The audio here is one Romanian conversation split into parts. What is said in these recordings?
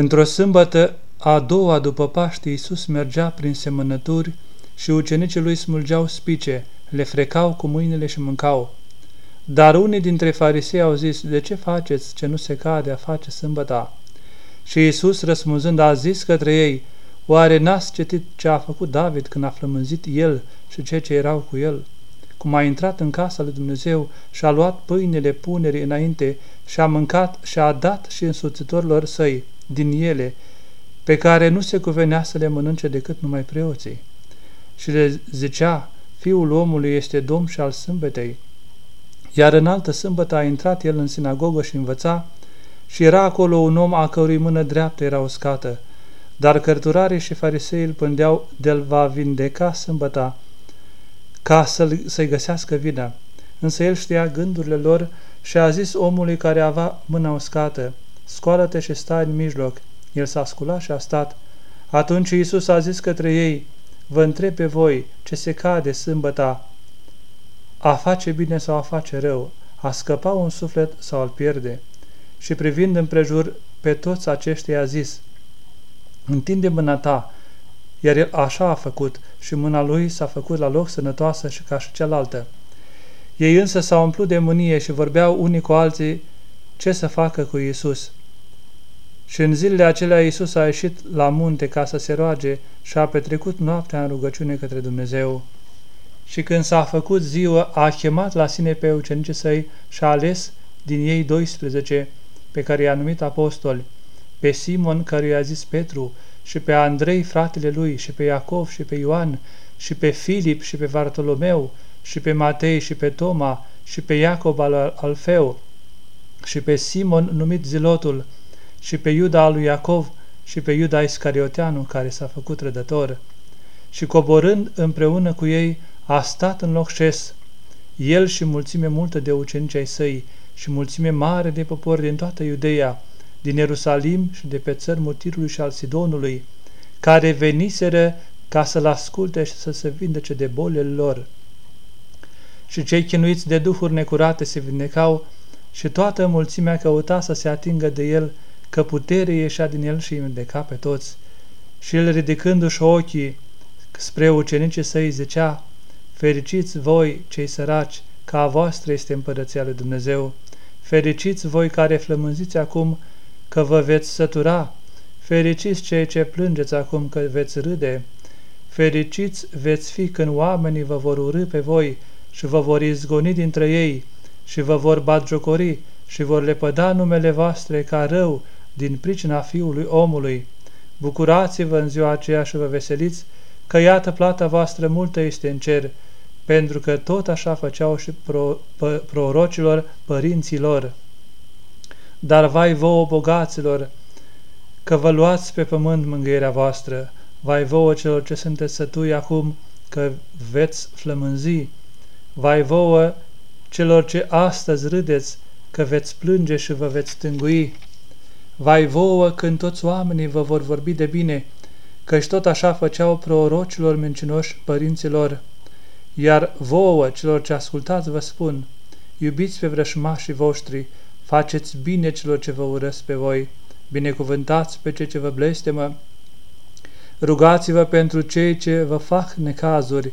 Într-o sâmbătă, a doua după Paște, Iisus mergea prin semănături și ucenicii lui smulgeau spice, le frecau cu mâinile și mâncau. Dar unii dintre farisei au zis, de ce faceți ce nu se cade a face sâmbăta? Și Iisus răspunzând a zis către ei, oare n-ați citit ce a făcut David când a flămânzit el și cei ce erau cu el? Cum a intrat în casa lui Dumnezeu și a luat pâinile punerii înainte și a mâncat și a dat și însuțitorilor săi din ele, pe care nu se cuvenea să le mănânce decât numai preoții. Și le zicea, Fiul omului este domn și al sâmbetei. Iar în altă sâmbătă a intrat el în sinagogă și învăța, și era acolo un om a cărui mână dreaptă era uscată, dar cărturarii și farisei îl pândeau de-l va vindeca sâmbăta, ca să-i să găsească vina. Însă el știa gândurile lor și a zis omului care avea mâna uscată, scoală-te și stai în mijloc. El s-a sculat și a stat. Atunci Iisus a zis către ei, vă întreb pe voi ce se cade sâmbăta, a face bine sau a face rău, a scăpa un suflet sau al pierde. Și privind împrejur pe toți aceștia a zis, întinde mâna ta, iar el așa a făcut și mâna lui s-a făcut la loc sănătoasă și ca și cealaltă. Ei însă s-au umplut de mânie și vorbeau unii cu alții ce să facă cu Iisus. Și în zilele acelea Iisus a ieșit la munte ca să se roage și a petrecut noaptea în rugăciune către Dumnezeu. Și când s-a făcut ziua, a chemat la sine pe ucenicii săi și a ales din ei 12, pe care i-a numit apostoli, pe Simon, care i-a zis Petru, și pe Andrei, fratele lui, și pe Iacov, și pe Ioan, și pe Filip, și pe Bartolomeu, și pe Matei, și pe Toma, și pe Iacob al Alfeu, și pe Simon, numit Zilotul, și pe Iuda al lui Iacov, și pe Iuda Iscarioteanu, care s-a făcut rădător. Și coborând împreună cu ei, a stat în loc șes, el și mulțime multă de ucenici ai săi, și mulțime mare de popor din toată Iudeea, din Ierusalim și de pe țări Mutirului și al Sidonului, care veniseră ca să-l asculte și să se vindece de bolile lor. Și cei chinuiți de duhuri necurate se vindecau și toată mulțimea căuta să se atingă de el, că putere ieșea din el și îi vindeca pe toți. Și el ridicându-și ochii spre ucenicii săi zicea, Fericiți voi, cei săraci, că a voastră este împărăția lui Dumnezeu. Fericiți voi care flămânziți acum, că vă veți sătura. Fericiți cei ce plângeți acum, că veți râde. Fericiți veți fi când oamenii vă vor urâ pe voi și vă vor izgoni dintre ei și vă vor batjocori și vor lepăda numele voastre ca rău din pricina Fiului omului. Bucurați-vă în ziua aceea și vă veseliți, că iată plata voastră multă este în cer, pentru că tot așa făceau și pro, pă, prorocilor părinților. Dar vai vouă bogaților, că vă luați pe pământ mângâierea voastră, vai vouă celor ce sunteți sătui acum, că veți flămânzi, vai vouă celor ce astăzi râdeți, că veți plânge și vă veți tângui. Vai vouă când toți oamenii vă vor vorbi de bine, căci tot așa făceau prorocilor mincinoși părinților. Iar vouă, celor ce ascultați, vă spun, iubiți pe vrășmașii voștri, faceți bine celor ce vă urăsc pe voi, binecuvântați pe cei ce vă blestemă, rugați-vă pentru cei ce vă fac necazuri,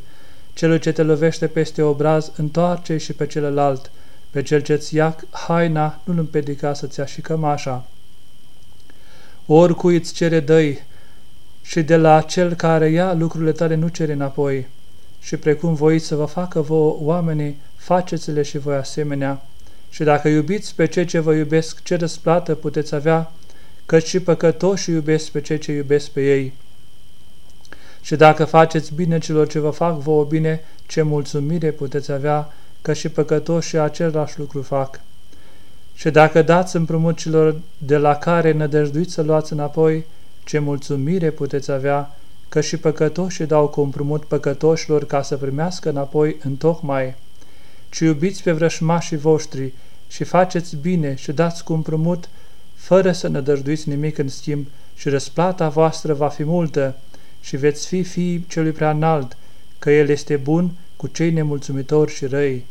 celul ce te lovește peste obraz, întoarce și pe celălalt, pe cel ce-ți ia haina, nu-l împedica să-ți ia și cămașa. Oricui îți cere dăi și de la cel care ia lucrurile tale nu cere înapoi și precum voiți să vă facă vouă oamenii, faceți-le și voi asemenea. Și dacă iubiți pe cei ce vă iubesc, ce răsplată puteți avea, căci și păcătoși iubesc pe cei ce iubesc pe ei. Și dacă faceți bine celor ce vă fac vouă bine, ce mulțumire puteți avea, că și păcătoși același lucru fac. Și dacă dați împrumut celor de la care nădăjduiți să luați înapoi, ce mulțumire puteți avea, că și păcătoșii dau cu împrumut păcătoșilor ca să primească înapoi în tocmai, ci iubiți pe vrășmașii voștri și faceți bine și dați cu împrumut, fără să ne dăjduiți nimic în schimb, și răsplata voastră va fi multă și veți fi fiii celui prea înalt, că El este bun cu cei nemulțumitori și răi.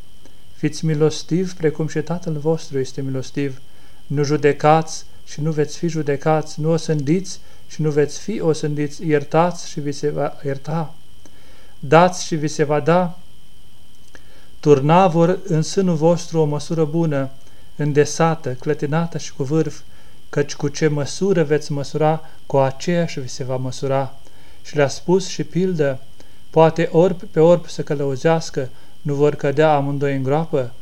Fiți milostivi precum și Tatăl vostru este milostiv, nu judecați și nu veți fi judecați, nu osândiți și nu veți fi osândiți, iertați și vi se va ierta, dați și vi se va da, turna vor în sânul vostru o măsură bună, îndesată, clătinată și cu vârf, căci cu ce măsură veți măsura, cu aceeași vi se va măsura. Și le-a spus și pildă, poate orb pe orb să călăuzească, nu vor cădea amândoi în groapă?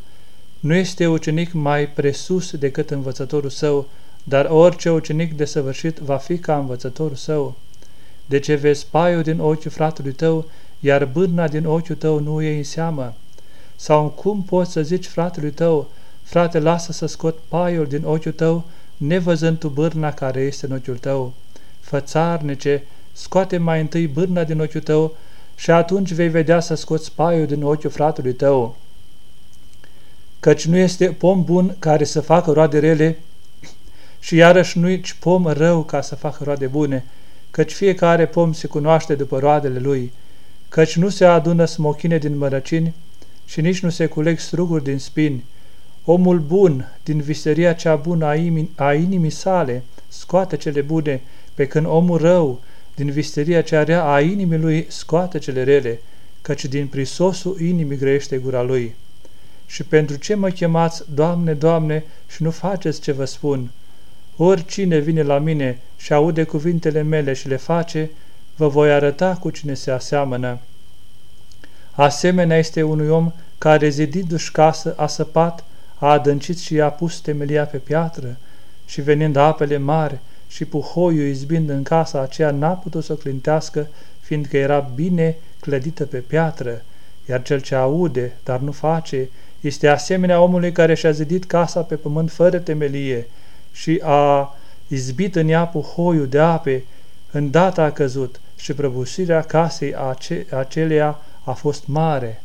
Nu este ucenic mai presus decât învățătorul său, dar orice ucenic desăvârșit va fi ca învățătorul său. De ce vezi paiul din ochiul fratelui tău, iar bârna din ochiul tău nu e în seamă? Sau cum poți să zici fratelui tău, frate, lasă să scot paiul din ochiul tău, nevăzând tu bârna care este în ochiul tău? Fățarnice, scoate mai întâi bârna din ochiul tău și atunci vei vedea să scoți paiul din ochiul fratelui tău. Căci nu este pom bun care să facă roade rele și iarăși nu nici pom rău ca să facă roade bune, căci fiecare pom se cunoaște după roadele lui, căci nu se adună smochine din mărăcini și nici nu se culeg struguri din spini. Omul bun, din viseria cea bună a, inimii, a inimii sale, scoate cele bune, pe când omul rău, din visteria cea rea a inimii lui, scoate cele rele, căci din prisosul inimii grește gura lui. Și pentru ce mă chemați, Doamne, Doamne, și nu faceți ce vă spun? Oricine vine la mine și aude cuvintele mele și le face, vă voi arăta cu cine se aseamănă. Asemenea este unui om care, zidindu-și casă, a săpat, a adâncit și a pus temelia pe piatră, și venind apele mari și puhoiul izbind în casa aceea n-a putut să clintească, fiindcă era bine clădită pe piatră, iar cel ce aude, dar nu face, este asemenea omului care și-a zidit casa pe pământ fără temelie și a izbit în ea puhoiul de ape, îndată a căzut și prăbușirea casei ace aceleia a fost mare.